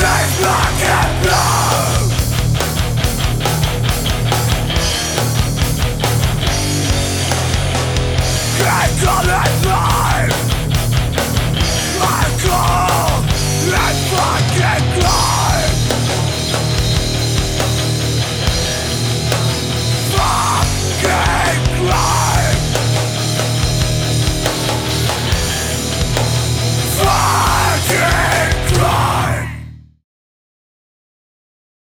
lifelong